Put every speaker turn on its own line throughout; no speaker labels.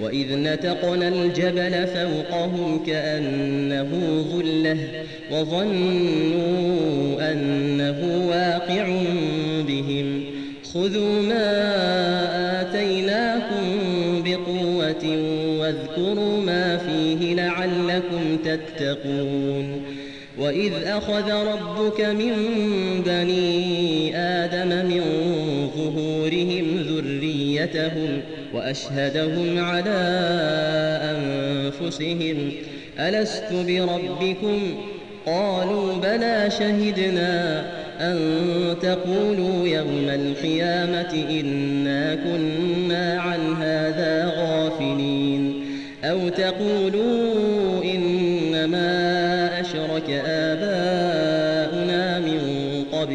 وإذ نتقنا الجبل فوقهم كأنه ظلة وظنوا أنه واقع بهم خذوا ما آتيناكم بقوة واذكروا ما فيه لعلكم تتقون وإذ أخذ ربك من بني آدم من ظهورهم ذريتهم وأشهدهم على أنفسهم. ألست بربكم؟ قالوا بلى شهدنا أن تقولوا يوم القيامة إنا كنا عن هذا غافلين. أو تقولوا إنما أشرك آباؤنا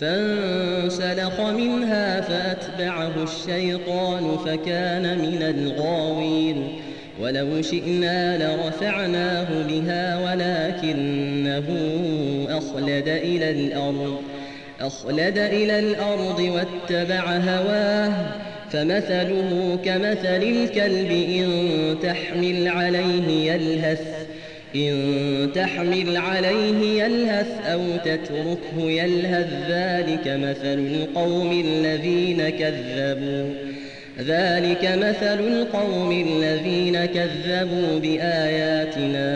فانسلخ منها فأتبعه الشيطان فكان من الغاوين. ولو شئنا لرفعناه بها ولكنه أخلد إلى الأرض أخلد إلى الأرض واتبع هواه. فمثله كمثل الكلب إن تحمل عليه يلهث إن تحمل عليه يلهث أو تتركه يلهث ذلك مثل القوم الذين كذبوا ذلك مثل القوم الذين كذبوا بآياتنا